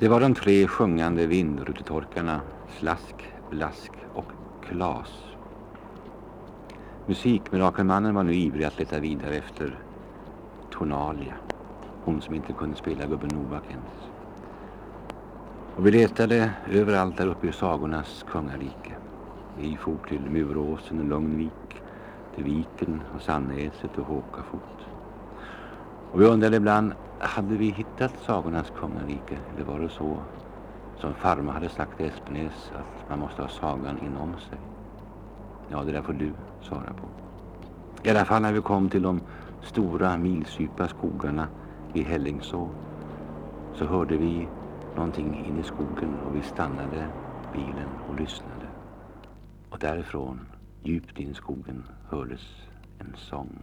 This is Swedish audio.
Det var de tre sjungande vindrutetorkarna Slask, Blask och Klas. Musikmirakelmannen var nu ivrig att leta vidare efter Tonalia. Hon som inte kunde spela gubben Novak ens. Och vi letade överallt där uppe i sagornas kungarike. Vi for till Muråsen och Lugnvik, till Viken och Sannäset och Håkafot. Och vi undrade ibland, hade vi hittat sagornas kungarike? Eller var det så som farmor hade sagt i Espenäs att man måste ha sagan inom sig? Ja, det där får du svara på. I alla fall när vi kom till de stora milsdjupa skogarna i Hällingså så hörde vi någonting in i skogen och vi stannade bilen och lyssnade. Och därifrån, djupt in i skogen, hördes en sång.